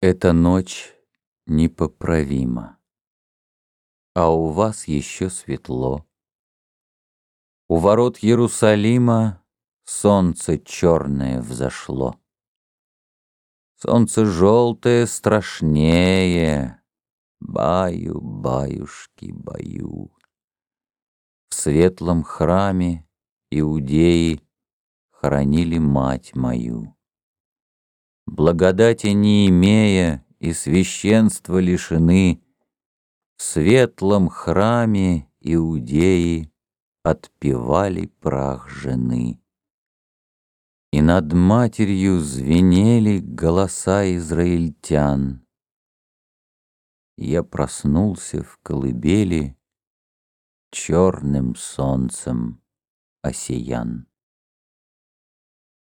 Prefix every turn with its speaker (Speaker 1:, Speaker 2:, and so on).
Speaker 1: Эта ночь непоправима, А у вас еще светло. У ворот Иерусалима Солнце черное взошло. Солнце желтое страшнее, Баю, баюшки, баю. В светлом храме иудеи Хоронили мать мою. Благодати не имея и священства лишены, В светлом храме иудеи Отпевали прах жены. И над матерью звенели голоса израильтян. Я проснулся в колыбели, Черным солнцем осиян.